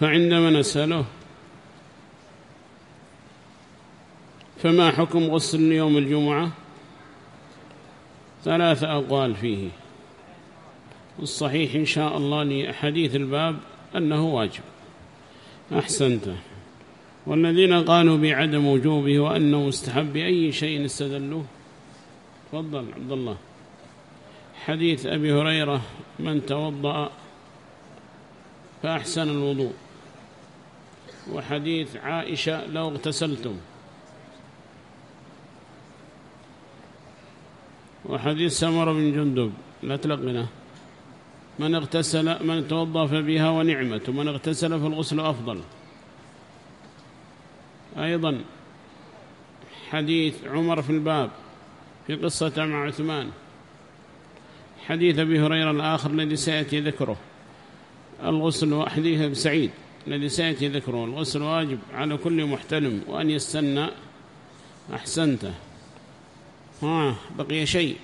فعندما نسأله فما حكم غسل يوم الجمعة؟ ثلاث أقوال فيه. الصحيح إن شاء الله لحديث الباب أنه واجب. أحسنت. والذين قالوا بعدم وجوبه وأنه مستحب بأي شيء استدلوه تفضل عبد الله. حديث أبي هريرة من توضأ فأحسن الوضوء. وحديث عائشة لو اغتسلتم. وحديث سمر بن جندب لا تلقنا. من اغتسل من توضى فبها ونعمة ومن اغتسل فالغسل أفضل. أيضا حديث عمر في الباب في قصة مع عثمان. حديث أبي هريرة الآخر الذي سيأتي ذكره. الغسل وحديث سعيد. الذي سيأتي ذكره الغسل واجب على كل محتلم وأن يستنى أحسنته. ها بقي شيء.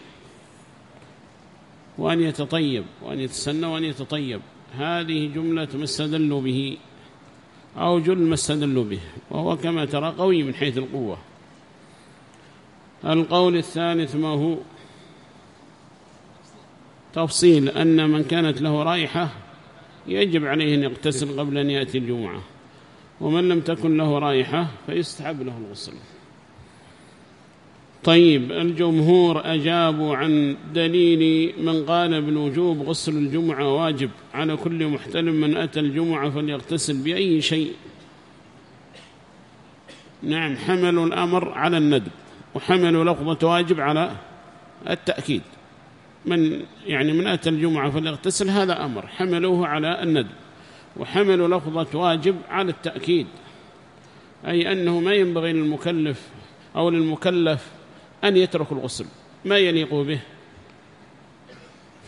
وأن يتطيب وأن يتسنى وأن يتطيب. هذه جملة ما استدلوا به أو جل ما استدلوا به وهو كما ترى قوي من حيث القوة. القول الثالث ما هو؟ تفصيل أن من كانت له رائحة يجب عليه أن يغتسل قبل أن يأتي الجمعة. ومن لم تكن له رائحة فيستحب له الغسل. طيب الجمهور أجابوا عن دليل من قال بالوجوب غسل الجمعة واجب. على كل محتلم من أتى الجمعة فليغتسل بأي شيء. نعم حملوا الأمر على الندب وحملوا لفظة واجب على التأكيد. من يعني من أتى الجمعة فليغتسل هذا أمر. حملوه على الندب. وحملوا لفظة واجب على التأكيد. أي أنه ما ينبغي للمكلف أو للمكلف أن يترك الغسل. ما يليق به.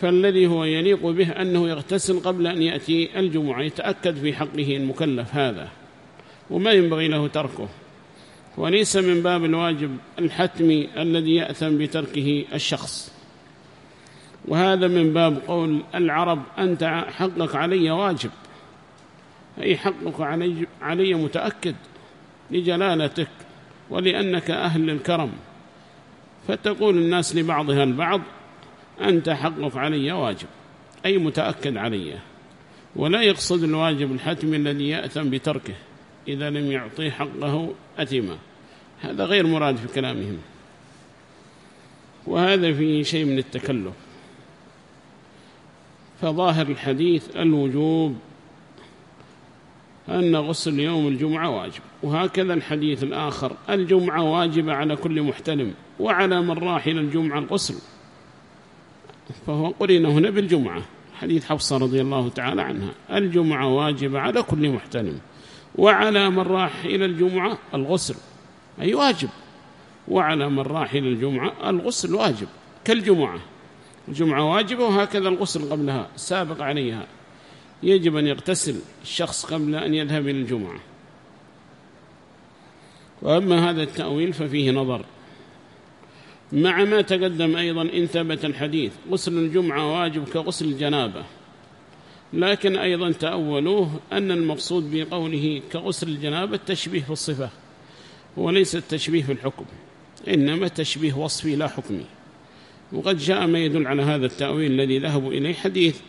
فالذي هو يليق به أنه يغتسل قبل أن يأتي الجمعة يتأكد في حقه المكلف هذا. وما ينبغي له تركه. وليس من باب الواجب الحتمي الذي يأثم بتركه الشخص. وهذا من باب قول العرب أنت حقك علي واجب. أي حقك علي, علي متأكد لجلالتك ولأنك أهل الكرم. فتقول الناس لبعضها البعض أنت حقك علي واجب أي متأكد علي. ولا يقصد الواجب الحتمي الذي يأثم بتركه إذا لم يعطيه حقه أثما هذا غير مراد في كلامهم. وهذا فيه شيء من التكلف. فظاهر الحديث الوجوب أن غسل يوم الجمعة واجب. وهكذا الحديث الآخر الجمعة واجبة على كل محتلم وعلى من راح إلى الجمعة الغسل. فهو قرن هنا بالجمعة. حديث حفصة رضي الله تعالى عنها. الجمعة واجبة على كل محتلم وعلى من راح إلى الجمعة الغسل. أي واجب. وعلى من راح إلى الجمعة الغسل واجب. كالجمعة. الجمعة واجبة وهكذا الغسل قبلها سابق عليها. يجب أن يغتسل الشخص قبل أن يذهب إلى الجمعة. وأما هذا التأويل ففيه نظر. مع ما تقدم أيضا إن ثبت الحديث غسل الجمعة واجب كغسل الجنابة. لكن أيضا تأولوه أن المقصود بقوله كغسل الجنابة التشبيه في الصفة وليس التشبيه في الحكم إنما تشبيه وصفي لا حكمي. وقد جاء ما يدل على هذا التأويل الذي ذهبوا إليه حديث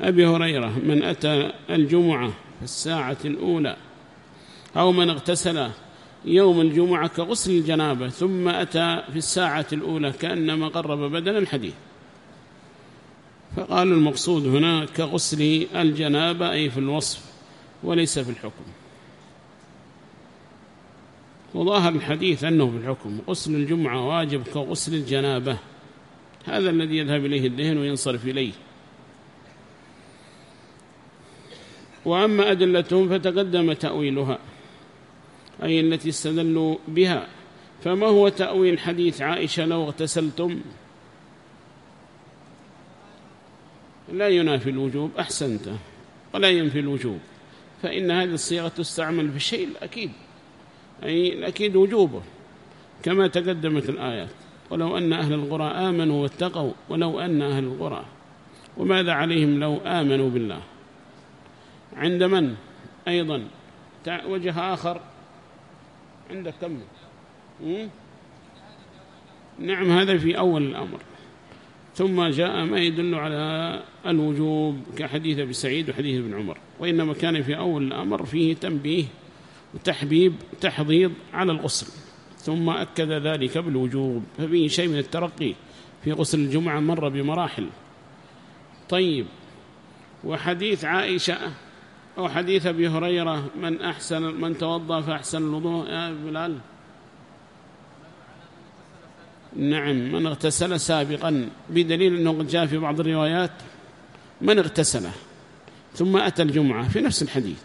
أبي هريرة من أتى الجمعة في الساعة الأولى أو من اغتسل يوم الجمعة كغسل الجنابة ثم أتى في الساعة الأولى كأنما قرب بدن الحديث. فقالوا المقصود هنا كغسل الجنابة أي في الوصف وليس في الحكم. وظاهر الحديث أنه في الحكم. غسل الجمعة واجب كغسل الجنابة. هذا الذي يذهب إليه الذهن وينصرف إليه. وأما أدلتهم فتقدم تأويلها أي التي استدلوا بها. فما هو تأويل حديث عائشة لو اغتسلتم؟ لا ينافي الوجوب أحسنت ولا ينفي الوجوب. فإن هذه الصيغة تستعمل في الشيء الأكيد أي الأكيد وجوبه كما تقدمت الآيات. ولو أن أهل القرى آمنوا واتقوا ولو أن أهل القرى. وماذا عليهم لو آمنوا بالله؟ عند من؟ أيضا. وجه آخر. عندك كم؟ نعم هذا في أول الأمر. ثم جاء ما يدل على الوجوب كحديث أبي سعيد وحديث ابن عمر. وإنما كان في أول الأمر فيه تنبيه وتحبيب تحضيض على الغسل. ثم أكد ذلك بالوجوب ففيه شيء من الترقي في غسل الجمعة مر بمراحل. طيب وحديث عائشة أو حديث أبي هريرة من أحسن من توضأ فأحسن الوضوء؟ يا بلال. نعم من اغتسل سابقا بدليل أنه جاء في بعض الروايات من اغتسله ثم أتى الجمعة في نفس الحديث.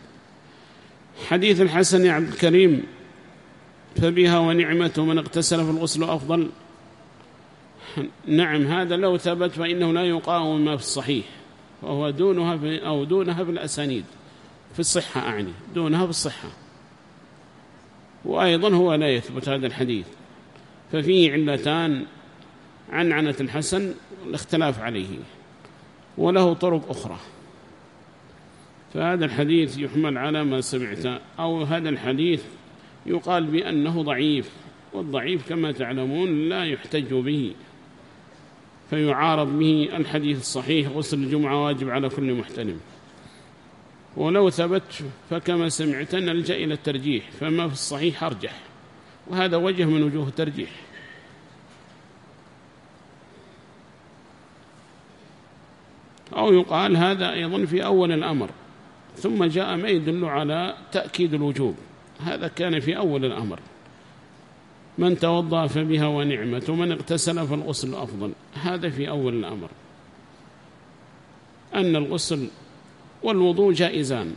حديث الحسن عبد الكريم فبها ونعمة من اغتسل في الغسل أفضل. نعم هذا لو ثبت فإنه لا يقاوم ما في الصحيح وهو دونها في أو دونها في الأسانيد. في الصحة أعني دونها في الصحة. وأيضا هو لا يثبت هذا الحديث. ففيه علتان عن عنة الحسن الاختلاف عليه وله طرق أخرى. فهذا الحديث يحمل على ما سمعت أو هذا الحديث يقال بأنه ضعيف والضعيف كما تعلمون لا يحتج به فيعارض به الحديث الصحيح غسل الجمعة واجب على كل محتلم ولو ثبت فكما سمعت نلجأ إلى الترجيح فما في الصحيح أرجح وهذا وجه من وجوه الترجيح. أو يقال هذا أيضا في أول الأمر ثم جاء ما يدل على تأكيد الوجوب. هذا كان في أول الأمر. من توضأ فبها ونعمة ومن اغتسل فالغسل أفضل. هذا في أول الأمر. أن الغسل والوضوء جائزان.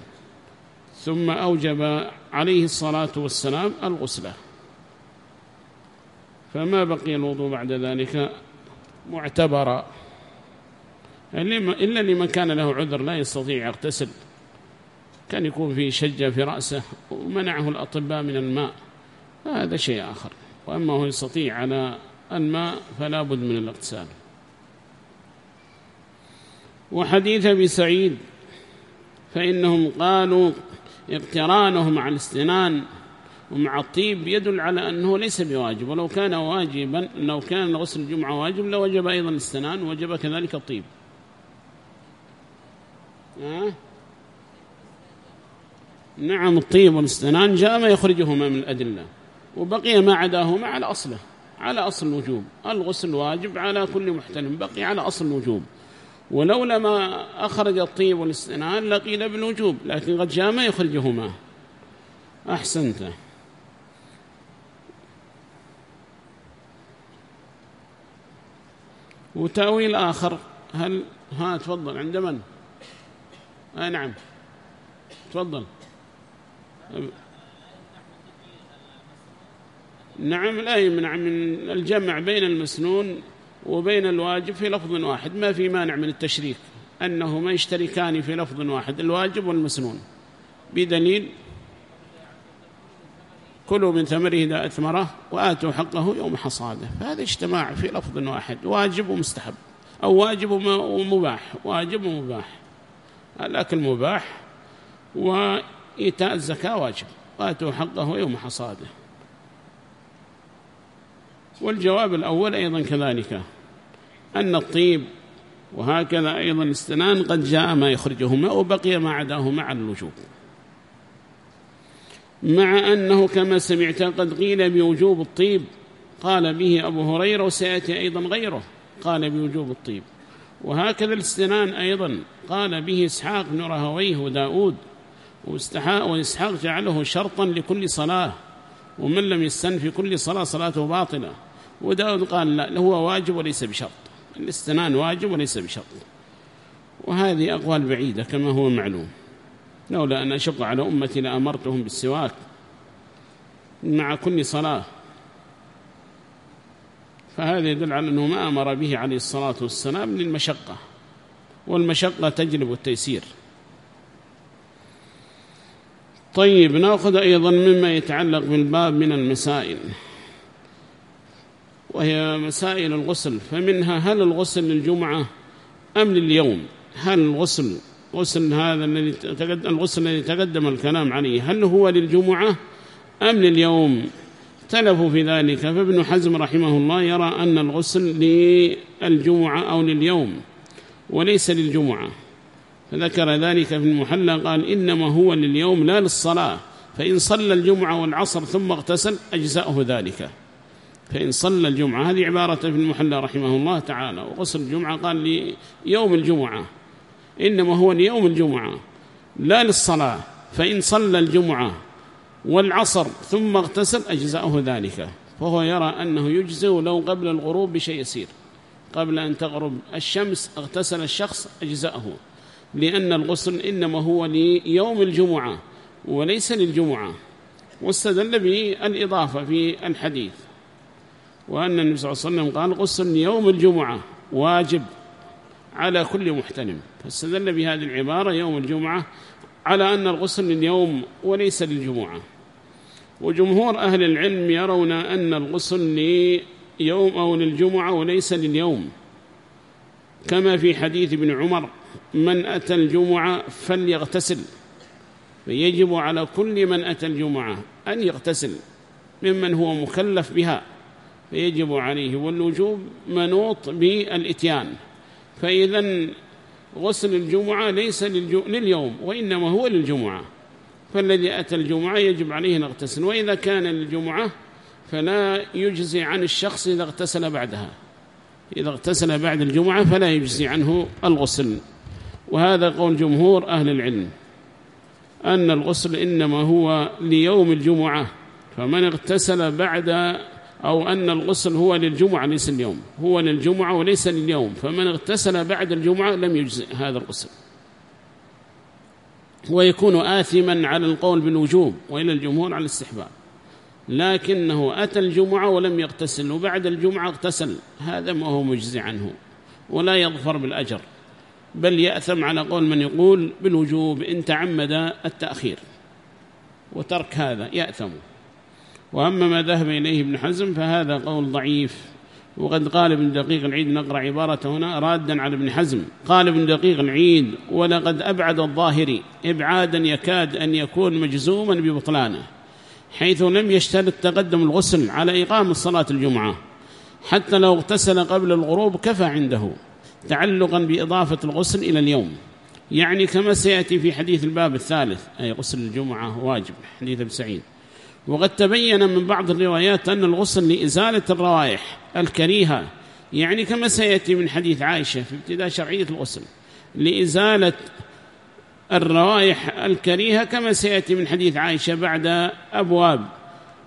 ثم أوجب عليه الصلاة والسلام الغسلة. فما بقي الوضوء بعد ذلك؟ معتبرا. إلا لمن كان له عذر لا يستطيع يغتسل. كان يكون في شجة في رأسه ومنعه الأطباء من الماء هذا شيء آخر. وأما هو يستطيع على الماء فلا بد من الاغتسال. وحديث أبي سعيد فإنهم قالوا اقترانه مع الاستنان ومع الطيب يدل على أنه ليس بواجب. ولو كان واجبا لو كان غسل الجمعة واجب لوجب أيضا الاستنان ووجب كذلك الطيب. أه؟ نعم الطيب والاستنان جاء ما يخرجهما من الأدلة وبقي ما عداهما على أصله على أصل الوجوب. الغسل واجب على كل محتلم بقي على أصل الوجوب. ولولا ما أخرج الطيب والاستنان لقيل بالوجوب لكن قد جاء ما يخرجهما. أحسنت. وتأويل آخر هل ها تفضل. عند من؟ آه نعم. تفضل. نعم لا يمنع من الجمع بين المسنون وبين الواجب في لفظ واحد ما في مانع من التشريك أنهما يشتركان في لفظ واحد الواجب والمسنون. بدليل كلوا من ثمره إذا أثمره وآتوا حقه يوم حصاده. فهذا اجتماع في لفظ واحد واجب ومستحب أو واجب ومباح واجب ومباح. الأكل مباح وإيتاء الزكاة واجب. وآتوا حقه يوم حصاده. والجواب الأول أيضا كذلك أن الطيب وهكذا أيضا الاستنان قد جاء ما يخرجهما وبقي ما عداهما على الوجوب. مع أنه كما سمعت قد قيل بوجوب الطيب قال به أبو هريرة وسيأتي أيضا غيره قال بوجوب الطيب. وهكذا الاستنان أيضا قال به إسحاق بن رهويه وداود وإسحاق جعله شرطا لكل صلاة ومن لم يستن في كل صلاة صلاته باطلة. وداود قال لا هو واجب وليس بشرط. الاستنان واجب وليس بشرط. وهذه أقوال بعيدة كما هو معلوم. لولا أن أشق على أمتي لأمرتهم بالسواك مع كل صلاة. فهذا يدل على أنه ما أمر به عليه الصلاة والسلام للمشقة. والمشقة تجلب التيسير. طيب نأخذ أيضا مما يتعلق بالباب من المسائل وهي مسائل الغسل. فمنها هل الغسل للجمعة أم لليوم؟ هل الغسل غسل هذا الذي تقدم الغسل الذي تقدم الكلام عليه هل هو للجمعة أم لليوم؟ اختلفوا في ذلك. فابن حزم رحمه الله يرى أن الغسل للجمعة أو لليوم وليس للجمعة. فذكر ذلك في المحلى قال إنما هو لليوم لا للصلاة فإن صلى الجمعة والعصر ثم اغتسل أجزاؤه ذلك. فإن صلى الجمعة هذه عبارة في المحلى رحمه الله تعالى وغسل الجمعة قال ليوم الجمعة. إنما هو ليوم الجمعة لا للصلاة فإن صلى الجمعة والعصر ثم اغتسل أجزاؤه ذلك. فهو يرى أنه يجزئ لو قبل الغروب بشيء يسير. قبل أن تغرب الشمس اغتسل الشخص أجزاؤه لأن الغسل إنما هو ليوم الجمعة وليس للجمعة. واستدل بالإضافة في الحديث. وأن النبي صلى الله عليه وسلم قال غسل يوم الجمعة واجب على كل محتلم فاستدل بهذه العبارة يوم الجمعة على أن الغسل لليوم وليس للجمعة. وجمهور أهل العلم يرون أن الغسل ليوم أو للجمعة وليس لليوم. كما في حديث ابن عمر من أتى الجمعة فليغتسل فيجب على كل من أتى الجمعة أن يغتسل ممن هو مكلف بها فيجب عليه. والوجوب منوط بالإتيان فإذا غسل الجمعة ليس لليوم وإنما هو للجمعة فالذي أتى الجمعة يجب عليه أن يغتسل وإذا كان للجمعة فلا يجزي عن الشخص إذا اغتسل بعدها. إذا اغتسل بعد الجمعة فلا يجزي عنه الغسل. وهذا قول جمهور أهل العلم أن الغسل إنما هو ليوم الجمعة فمن اغتسل بعد أو أن الغسل هو للجمعة ليس اليوم هو للجمعة وليس لليوم فمن اغتسل بعد الجمعة لم يجزئ هذا الغسل. ويكون آثما على القول بالوجوب وإلى الجمهور على الاستحباب. لكنه أتى الجمعة ولم يغتسل وبعد الجمعة اغتسل. هذا ما هو مجزي عنه ولا يظفر بالأجر. بل يأثم على قول من يقول بالوجوب إن تعمد التأخير وترك هذا يأثم. وأما ما ذهب إليه ابن حزم فهذا قول ضعيف. وقد قال ابن دقيق العيد نقرأ عبارة هنا رادا على ابن حزم. قال ابن دقيق العيد ولقد أبعد الظاهري إبعادا يكاد أن يكون مجزوما ببطلانه. حيث لم يشترط تقدم الغسل على إقامة صلاة الجمعة حتى لو اغتسل قبل الغروب كفى عنده تعلقا بإضافة الغسل إلى اليوم. يعني كما سيأتي في حديث الباب الثالث أي غسل الجمعة واجب حديث ابن سعيد. وقد تبين من بعض الروايات أن الغسل لإزالة الروائح الكريهة يعني كما سيأتي من حديث عائشة في ابتداء شرعية الغسل لإزالة الروائح الكريهة كما سيأتي من حديث عائشة بعد أبواب.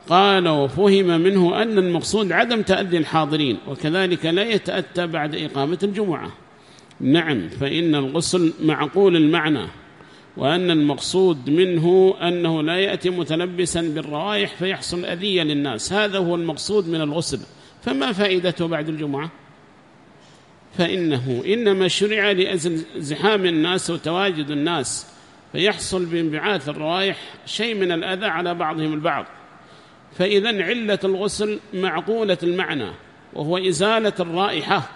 قال وفهم منه أن المقصود عدم تأدي الحاضرين وكذلك لا يتأتى بعد إقامة الجمعة. نعم فإن الغسل معقول المعنى وأن المقصود منه أنه لا يأتي متلبسا بالروائح فيحصل أذية للناس. هذا هو المقصود من الغسل. فما فائدته بعد الجمعة؟ فإنه إنما شرع لأجل زحام الناس وتواجد الناس فيحصل بانبعاث الروائح شيء من الأذى على بعضهم البعض. فإذا علة الغسل معقولة المعنى وهو إزالة الرائحة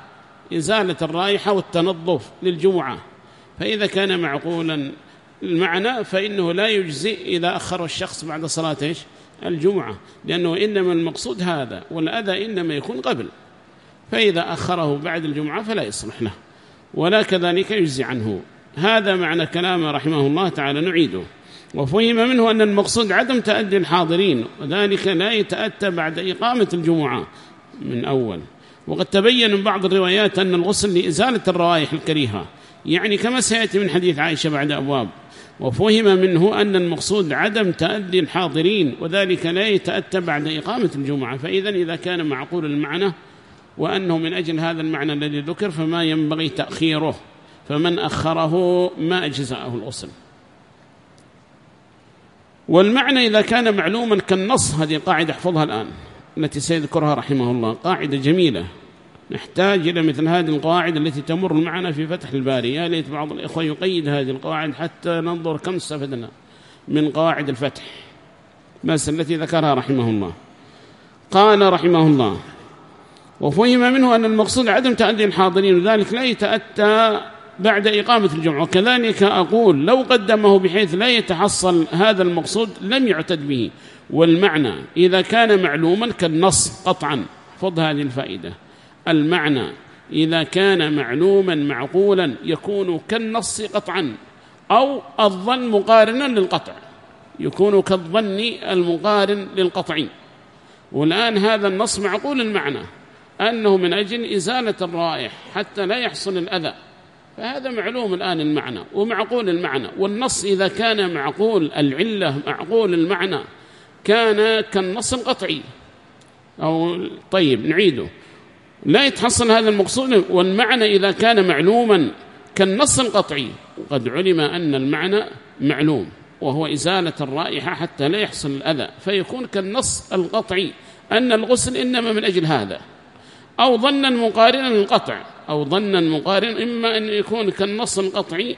إزالة الرائحة والتنظف للجمعة. فإذا كان معقولا المعنى فإنه لا يجزئ إذا أخر الشخص بعد صلاة؟ الجمعة لأنه إنما المقصود هذا والأذى إنما يكون قبل. فإذا أخره بعد الجمعة فلا يصلح له ولا كذلك يجزي عنه. هذا معنى كلامه رحمه الله تعالى نعيده. وفهم منه أن المقصود عدم تأدي الحاضرين وذلك لا يتأتى بعد إقامة الجمعة من أول. وقد تبين من بعض الروايات أن الغسل لإزالة الروائح الكريهة يعني كما سيأتي من حديث عائشة بعد أبواب. وفهم منه أن المقصود عدم تأدي الحاضرين وذلك لا يتأتى بعد إقامة الجمعة. فإذا إذا كان معقول المعنى وأنه من أجل هذا المعنى الذي ذكر فما ينبغي تأخيره فمن أخره ما أجزأه الأصل. والمعنى إذا كان معلوما كالنص هذه قاعدة أحفظها الآن التي سيذكرها رحمه الله قاعدة جميلة. نحتاج إلى مثل هذه القواعد التي تمر معنا في فتح الباري. يا ليت بعض الإخوة يقيد هذه القواعد حتى ننظر كم استفدنا من قواعد الفتح. بس التي ذكرها رحمه الله. قال رحمه الله وفهم منه أن المقصود عدم تأدي الحاضرين وذلك لا يتأتى بعد إقامة الجمعة. وكذلك أقول لو قدمه بحيث لا يتحصل هذا المقصود لم يعتد به. والمعنى إذا كان معلوما كالنص قطعا. فض هذه الفائدة. المعنى إذا كان معلوما معقولا يكون كالنص قطعا أو الظن مقارنا للقطع. يكون كالظن المقارن للقطع والآن هذا النص معقول المعنى. أنه من أجل إزالة الرائح حتى لا يحصل الأذى. فهذا معلوم الآن المعنى ومعقول المعنى. والنص إذا كان معقول العلة معقول المعنى كان كالنص القطعي. أو طيب نعيده. لا يتحصل هذا المقصود والمعنى إذا كان معلوما كالنص القطعي. وقد علم أن المعنى معلوم وهو إزالة الرائحة حتى لا يحصل الأذى. فيكون كالنص القطعي. أن الغسل إنما من أجل هذا. أو ظنا مقارنا للقطع أو ظنا مقارنا إما أن يكون كالنص القطعي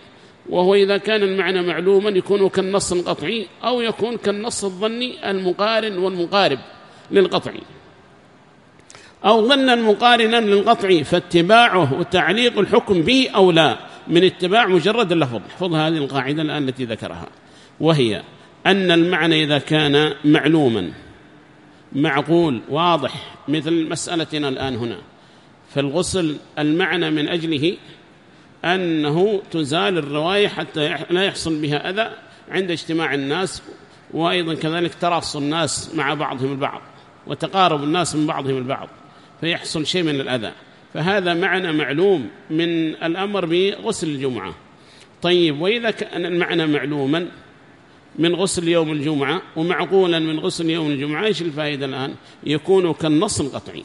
وهو إذا كان المعنى معلوما يكون كالنص القطعي أو يكون كالنص الظني المقارن والمقارب للقطعي. أو ظنا مقارنا للقطع فاتباعه وتعليق الحكم به أو لا من اتباع مجرد اللفظ. احفظ هذه القاعدة الآن التي ذكرها. وهي أن المعنى إذا كان معلوما معقول واضح مثل مسألتنا الآن هنا. فالغسل المعنى من أجله أنه تزال الرواية حتى لا يحصل بها أذى عند اجتماع الناس وأيضا كذلك تراص الناس مع بعضهم البعض وتقارب الناس من بعضهم البعض فيحصل شيء من الأذى. فهذا معنى معلوم من الأمر بغسل الجمعة. طيب وإذا كان المعنى معلوما من غسل يوم الجمعة ومعقولا من غسل يوم الجمعة إيش الفائدة الآن؟ يكون كالنص القطعي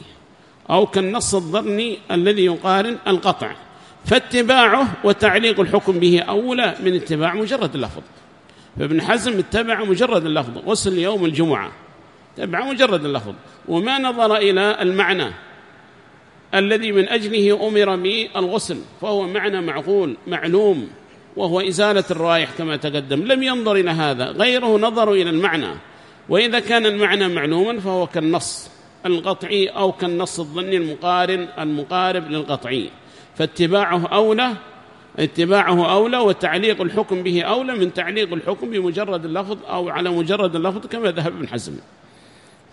أو كالنص الظني الذي يقارن القطع فاتباعه وتعليق الحكم به أولى من اتباع مجرد اللفظ. فابن حزم اتبع مجرد اللفظ غسل يوم الجمعة تبع مجرد اللفظ. وما نظر إلى المعنى الذي من أجله أمر بالغسل فهو معنى معقول معلوم. وهو إزالة الرائح كما تقدم. لم ينظر إلى هذا. غيره نظروا إلى المعنى. وإذا كان المعنى معلوما فهو كالنص القطعي أو كالنص الظني المقارن المقارب للقطعي. فاتباعه أولى اتباعه أولى وتعليق الحكم به أولى من تعليق الحكم بمجرد اللفظ أو على مجرد اللفظ كما ذهب ابن حزم.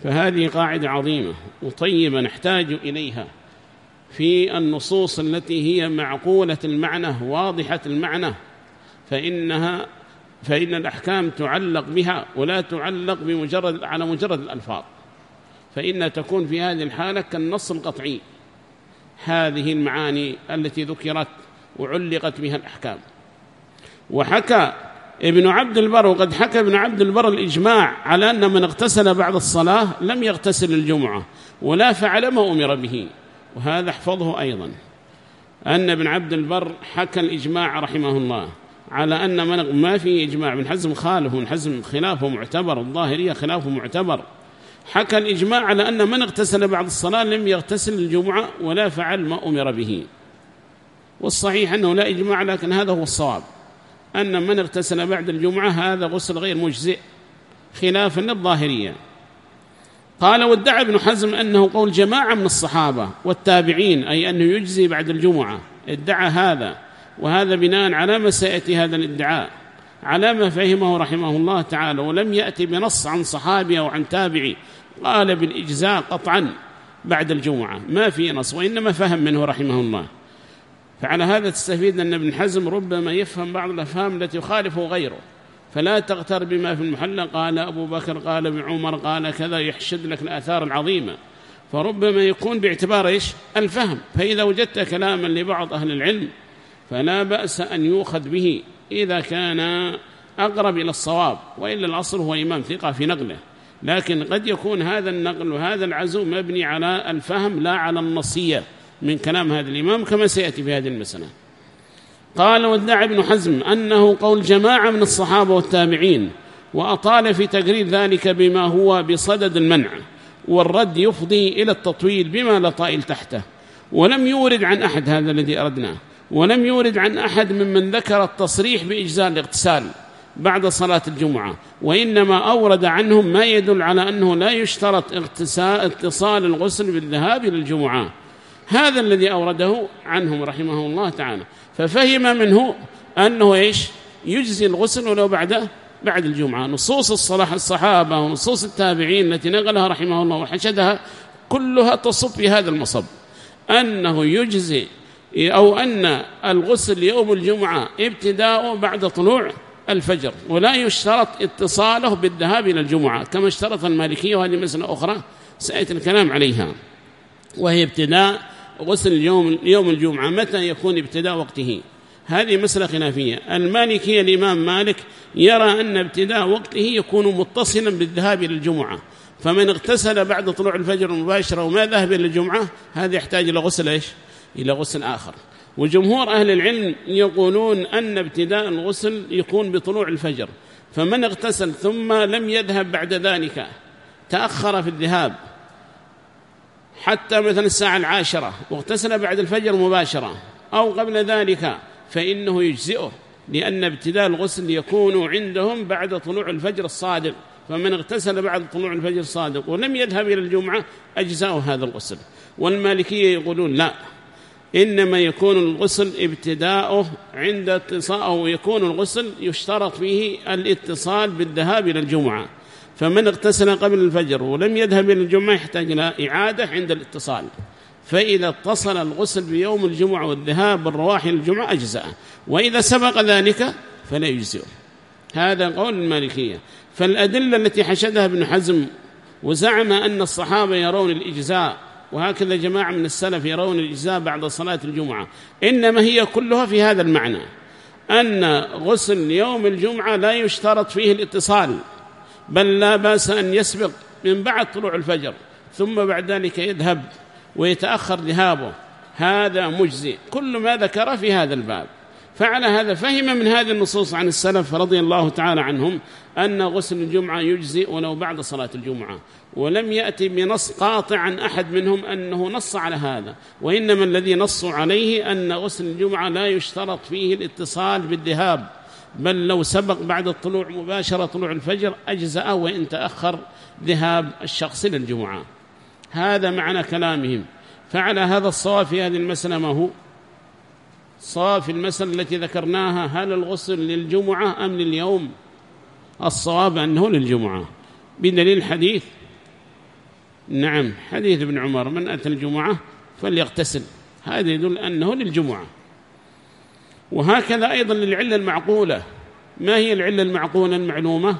فهذه قاعدة عظيمة وطيبة نحتاج إليها في النصوص التي هي معقولة المعنى واضحة المعنى. فإنها فإن الأحكام تعلق بها ولا تعلق بمجرد على مجرد الألفاظ. فإن تكون في هذه الحالة كالنص القطعي. هذه المعاني التي ذكرت وعلقت بها الأحكام. وحكى ابن عبد البر وقد حكى ابن عبد البر الإجماع على أن من اغتسل بعد الصلاة لم يغتسل الجمعة ولا فعل ما أمر به. وهذا احفظه أيضا. أن ابن عبد البر حكى الإجماع رحمه الله. على أن من ما في إجماع من حزم خالف من حزم خلافه معتبر الظاهرية خلافه معتبر حكى الإجماع على أن من اغتسل بعد الصلاة لم يغتسل الجمعة ولا فعل ما أمر به. والصحيح أنه لا إجماع لكن هذا هو الصواب. أن من اغتسل بعد الجمعة هذا غسل غير مجزئ خلافا للظاهرية. قال وادعى ابن حزم أنه قول جماعة من الصحابة والتابعين أي أنه يجزي بعد الجمعة ادعى هذا. وهذا بناء على ما سيأتي هذا الادعاء على ما فهمه رحمه الله تعالى ولم يأتي بنص عن صحابي أو عن تابعي قال بالإجزاء قطعا بعد الجمعة ما في نص وإنما فهم منه رحمه الله. فعلى هذا تستفيد أن ابن حزم ربما يفهم بعض الأفهام التي يخالفه غيره فلا تغتر بما في المحلى قال أبو بكر قال ابن عمر قال كذا يحشد لك الآثار العظيمة. فربما يكون باعتبار إيش؟ الفهم. فإذا وجدت كلاما لبعض أهل العلم فلا بأس أن يؤخذ به إذا كان أقرب إلى الصواب وإلا الأصل هو إمام ثقة في نقله. لكن قد يكون هذا النقل وهذا العزو مبني على الفهم لا على النصية من كلام هذا الإمام كما سيأتي في هذه المسألة. قال وادعى ابن حزم أنه قول جماعة من الصحابة والتابعين وأطال في تقرير ذلك بما هو بصدد المنع والرد يفضي إلى التطويل بما لا طائل تحته. ولم يورد عن أحد هذا الذي أردناه. ولم يورد عن أحد ممن ذكر التصريح بإجزاء الاغتسال بعد صلاة الجمعة وإنما أورد عنهم ما يدل على أنه لا يشترط اتصال الغسل بالذهاب إلى الجمعة. هذا الذي أورده عنهم رحمه الله تعالى. ففهم منه أنه إيش؟ يجزي الغسل ولو بعد بعد الجمعة. نصوص الصلاح الصحابة ونصوص التابعين التي نقلها رحمه الله وحشدها كلها تصب في هذا المصب. أنه يجزي أو أن الغسل يوم الجمعة ابتداء بعد طلوع الفجر ولا يشترط اتصاله بالذهاب إلى الجمعة كما اشترط المالكية وهذه مسألة أخرى سأتي الكلام عليها. وهي ابتداء غسل يوم, يوم الجمعة متى يكون ابتداء وقته؟ هذه مسألة خلافية. المالكية الإمام مالك يرى أن ابتداء وقته يكون متصلا بالذهاب إلى الجمعة. فمن اغتسل بعد طلوع الفجر مباشرة وما ذهب إلى الجمعة هذا يحتاج إلى غسل إيش؟ إلى غسل آخر. وجمهور أهل العلم يقولون أن ابتداء الغسل يكون بطلوع الفجر فمن اغتسل ثم لم يذهب بعد ذلك تأخر في الذهاب حتى مثلا الساعة العاشرة واغتسل بعد الفجر مباشرة أو قبل ذلك فإنه يجزئه لأن ابتداء الغسل يكون عندهم بعد طلوع الفجر الصادق فمن اغتسل بعد طلوع الفجر الصادق ولم يذهب إلى الجمعة أجزاء هذا الغسل. والمالكية يقولون لا. إنما يكون الغسل ابتداؤه عند اتصال أو يكون الغسل يشترط فيه الاتصال بالذهاب إلى الجمعة. فمن اغتسل قبل الفجر ولم يذهب إلى الجمعة يحتاج إلى إعادة عند الاتصال. فإذا اتصل الغسل بيوم الجمعة والذهاب بالرواح الجمعة أجزاء وإذا سبق ذلك فلا يجزئه. هذا قول المالكية. فالأدلة التي حشدها ابن حزم وزعم أن الصحابة يرون الإجزاء وهكذا جماعة من السلف يرون الإجزاء بعد صلاة الجمعة. إنما هي كلها في هذا المعنى أن غسل يوم الجمعة لا يشترط فيه الاتصال بل لا بأس أن يسبق من بعد طلوع الفجر ثم بعد ذلك يذهب ويتأخر ذهابه. هذا مجزي كل ما ذكر في هذا الباب. فعلى هذا فهم من هذه النصوص عن السلف رضي الله تعالى عنهم أن غسل الجمعة يجزي ولو بعد صلاة الجمعة. ولم يأتي بنص قاطع عن أحد منهم أنه نص على هذا وإنما الذي نصوا عليه أن غسل الجمعة لا يشترط فيه الاتصال بالذهاب بل لو سبق بعد الطلوع مباشرة طلوع الفجر أجزأ وإن تأخر ذهاب الشخص للجمعة. هذا معنى كلامهم. فعلى هذا الصواب في هذه المسألة ما هو؟ صواب في المسألة التي ذكرناها هل الغسل للجمعة أم لليوم؟ الصواب أنه للجمعة. بدليل حديث نعم حديث ابن عمر من أتى الجمعة فليغتسل. هذا يدل أنه للجمعة. وهكذا أيضا للعلة المعقولة. ما هي العلة المعقولة المعلومة؟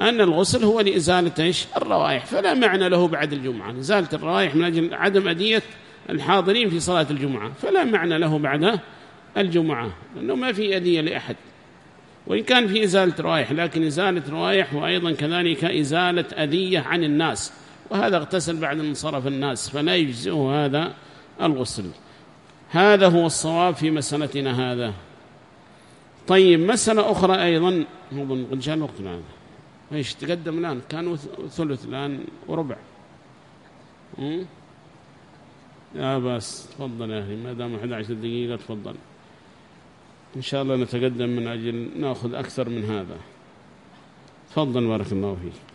أن الغسل هو لإزالة إيش؟ الروائح. فلا معنى له بعد الجمعة. إزالة الروائح من أجل عدم أدية الحاضرين في صلاة الجمعة. فلا معنى له بعد الجمعة. لأنه ما في أدية لأحد. وإن كان في إزالة روائح لكن إزالة روائح وأيضا كذلك إزالة أذية عن الناس. وهذا اغتسل بعد انصرف الناس فلا يجزئه هذا الغسل. هذا هو الصواب في مسألتنا هذا. طيب مسألة أخرى أيضا. أظن قد جاء الوقت الآن إيش تقدم الآن؟ كان ثلث الآن وربع. يا بس تفضل يا أخي ما دام 11 دقيقة تفضل. إن شاء الله نتقدم من أجل نأخذ أكثر من هذا. تفضل بارك الله فيك.